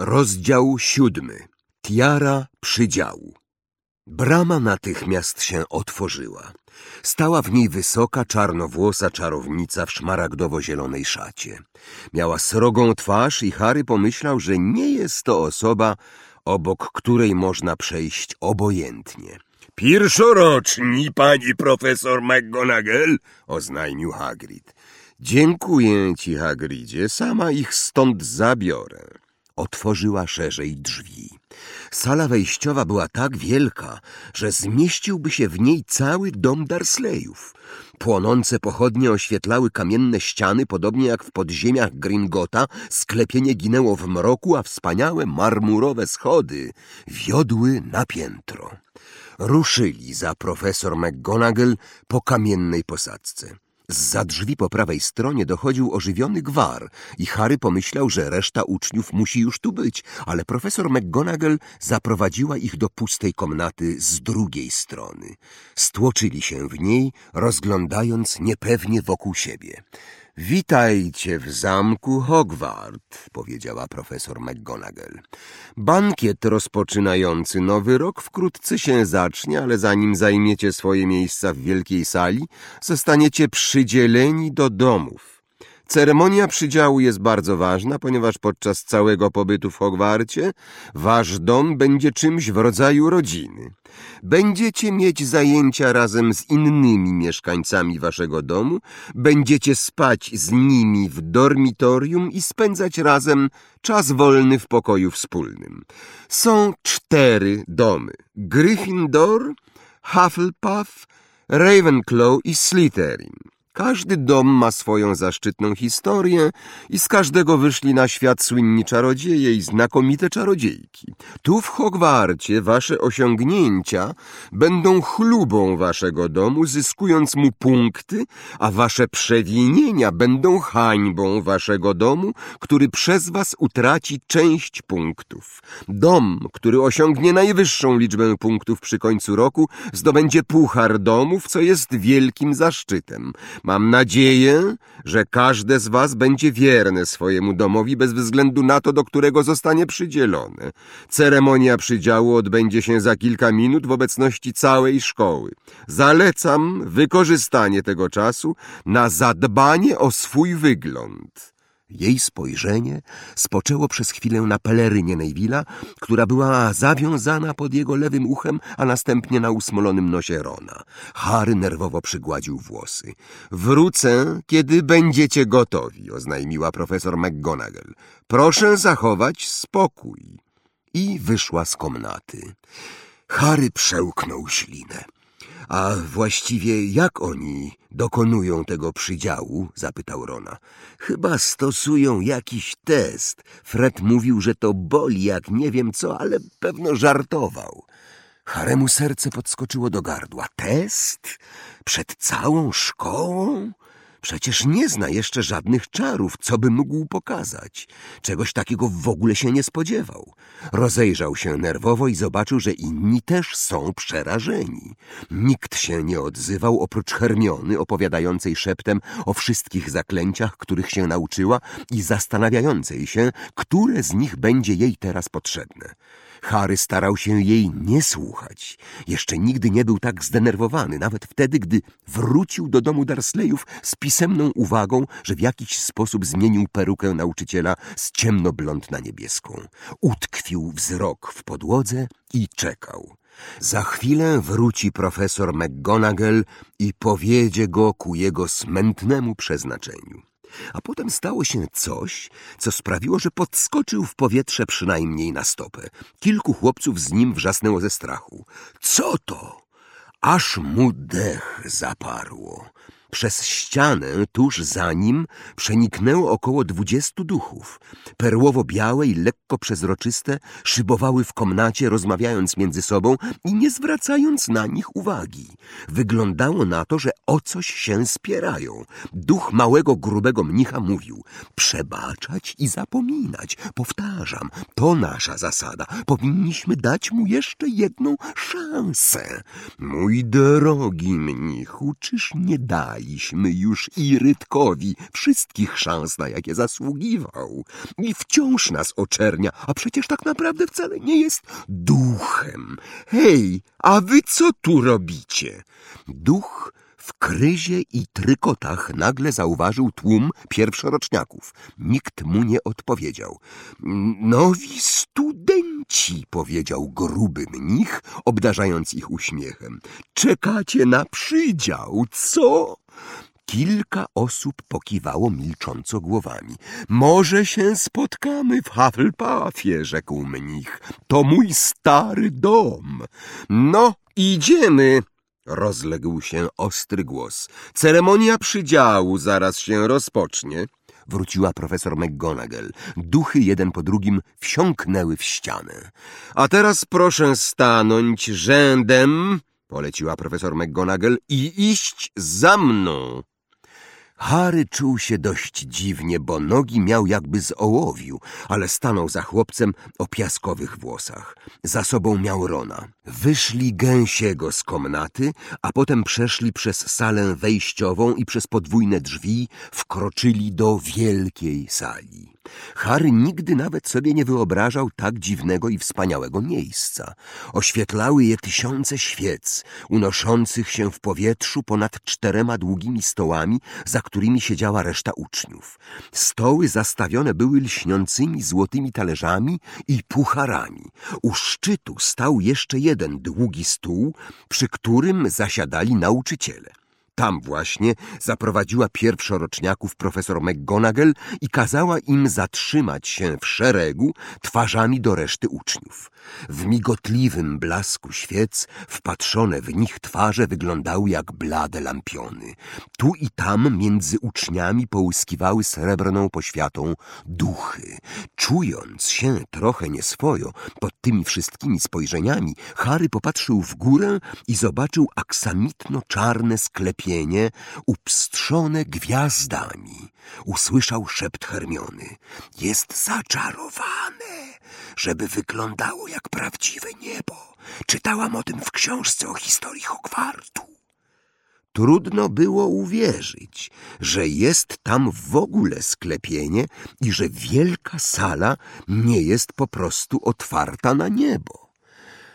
Rozdział siódmy. Tiara przydziału. Brama natychmiast się otworzyła. Stała w niej wysoka, czarnowłosa czarownica w szmaragdowo-zielonej szacie. Miała srogą twarz i Harry pomyślał, że nie jest to osoba, obok której można przejść obojętnie. Pierwszoroczni, pani profesor McGonagall, oznajmił Hagrid. Dziękuję ci, Hagridzie, sama ich stąd zabiorę. Otworzyła szerzej drzwi. Sala wejściowa była tak wielka, że zmieściłby się w niej cały dom Darsleyów. Płonące pochodnie oświetlały kamienne ściany, podobnie jak w podziemiach Gringota. Sklepienie ginęło w mroku, a wspaniałe marmurowe schody wiodły na piętro. Ruszyli za profesor McGonagall po kamiennej posadzce. Z drzwi po prawej stronie dochodził ożywiony gwar i Harry pomyślał, że reszta uczniów musi już tu być, ale profesor McGonagall zaprowadziła ich do pustej komnaty z drugiej strony. Stłoczyli się w niej, rozglądając niepewnie wokół siebie. Witajcie w zamku Hogwart, powiedziała profesor McGonagall. Bankiet rozpoczynający nowy rok wkrótce się zacznie, ale zanim zajmiecie swoje miejsca w wielkiej sali, zostaniecie przydzieleni do domów. Ceremonia przydziału jest bardzo ważna, ponieważ podczas całego pobytu w Hogwarcie wasz dom będzie czymś w rodzaju rodziny. Będziecie mieć zajęcia razem z innymi mieszkańcami waszego domu, będziecie spać z nimi w dormitorium i spędzać razem czas wolny w pokoju wspólnym. Są cztery domy. Gryffindor, Hufflepuff, Ravenclaw i Slytherin. Każdy dom ma swoją zaszczytną historię i z każdego wyszli na świat słynni czarodzieje i znakomite czarodziejki. Tu w Hogwarcie wasze osiągnięcia będą chlubą waszego domu, zyskując mu punkty, a wasze przewinienia będą hańbą waszego domu, który przez was utraci część punktów. Dom, który osiągnie najwyższą liczbę punktów przy końcu roku, zdobędzie puchar domów, co jest wielkim zaszczytem. Mam nadzieję, że każde z was będzie wierne swojemu domowi bez względu na to, do którego zostanie przydzielone. Ceremonia przydziału odbędzie się za kilka minut w obecności całej szkoły. Zalecam wykorzystanie tego czasu na zadbanie o swój wygląd. Jej spojrzenie spoczęło przez chwilę na pelerynie Neville'a, która była zawiązana pod jego lewym uchem, a następnie na usmolonym nosie Rona. Harry nerwowo przygładził włosy. Wrócę, kiedy będziecie gotowi, oznajmiła profesor McGonagall. Proszę zachować spokój. I wyszła z komnaty. Harry przełknął ślinę. A właściwie jak oni dokonują tego przydziału? zapytał Rona. Chyba stosują jakiś test. Fred mówił, że to boli jak nie wiem co, ale pewno żartował. Haremu serce podskoczyło do gardła. Test? Przed całą szkołą? Przecież nie zna jeszcze żadnych czarów, co by mógł pokazać. Czegoś takiego w ogóle się nie spodziewał. Rozejrzał się nerwowo i zobaczył, że inni też są przerażeni. Nikt się nie odzywał oprócz Hermiony, opowiadającej szeptem o wszystkich zaklęciach, których się nauczyła i zastanawiającej się, które z nich będzie jej teraz potrzebne. Harry starał się jej nie słuchać. Jeszcze nigdy nie był tak zdenerwowany, nawet wtedy, gdy wrócił do domu Darsleyów z pisemną uwagą, że w jakiś sposób zmienił perukę nauczyciela z ciemnoblond na niebieską. Utkwił wzrok w podłodze i czekał. Za chwilę wróci profesor McGonagall i powiedzie go ku jego smętnemu przeznaczeniu. A potem stało się coś, co sprawiło, że podskoczył w powietrze przynajmniej na stopę. Kilku chłopców z nim wrzasnęło ze strachu. Co to? Aż mu dech zaparło. Przez ścianę tuż za nim przeniknęło około dwudziestu duchów. Perłowo-białe i lekko przezroczyste szybowały w komnacie, rozmawiając między sobą i nie zwracając na nich uwagi. Wyglądało na to, że o coś się spierają. Duch małego, grubego mnicha mówił przebaczać i zapominać. Powtarzam, to nasza zasada. Powinniśmy dać mu jeszcze jedną szansę. Mój drogi mnichu, czyż nie daj daliśmy już Irytkowi wszystkich szans, na jakie zasługiwał. I wciąż nas oczernia, a przecież tak naprawdę wcale nie jest duchem. Hej, a wy co tu robicie? Duch w kryzie i trykotach nagle zauważył tłum pierwszoroczniaków. Nikt mu nie odpowiedział. Nowi studenci, powiedział gruby mnich, obdarzając ich uśmiechem. Czekacie na przydział, co? Kilka osób pokiwało milcząco głowami. Może się spotkamy w Hufflepuffie, rzekł mnich. To mój stary dom. No, idziemy, Rozległ się ostry głos. Ceremonia przydziału zaraz się rozpocznie. Wróciła profesor McGonagall. Duchy jeden po drugim wsiąknęły w ścianę. A teraz proszę stanąć rzędem, poleciła profesor McGonagall, i iść za mną. Harry czuł się dość dziwnie, bo nogi miał jakby z ołowiu, ale stanął za chłopcem o piaskowych włosach. Za sobą miał Rona. Wyszli gęsiego z komnaty, a potem przeszli przez salę wejściową i przez podwójne drzwi wkroczyli do wielkiej sali. Harry nigdy nawet sobie nie wyobrażał tak dziwnego i wspaniałego miejsca. Oświetlały je tysiące świec, unoszących się w powietrzu ponad czterema długimi stołami, za którymi siedziała reszta uczniów. Stoły zastawione były lśniącymi złotymi talerzami i pucharami. U szczytu stał jeszcze jeden długi stół, przy którym zasiadali nauczyciele. Tam właśnie zaprowadziła pierwszoroczniaków profesor McGonagall i kazała im zatrzymać się w szeregu twarzami do reszty uczniów. W migotliwym blasku świec wpatrzone w nich twarze wyglądały jak blade lampiony. Tu i tam między uczniami połyskiwały srebrną poświatą duchy. Czując się trochę nieswojo pod tymi wszystkimi spojrzeniami, Harry popatrzył w górę i zobaczył aksamitno-czarne sklepienie upstrzone gwiazdami. Usłyszał szept Hermiony. Jest zaczarowane, żeby wyglądało jak prawdziwe niebo. Czytałam o tym w książce o historii Hogwartu. Trudno było uwierzyć, że jest tam w ogóle sklepienie i że wielka sala nie jest po prostu otwarta na niebo.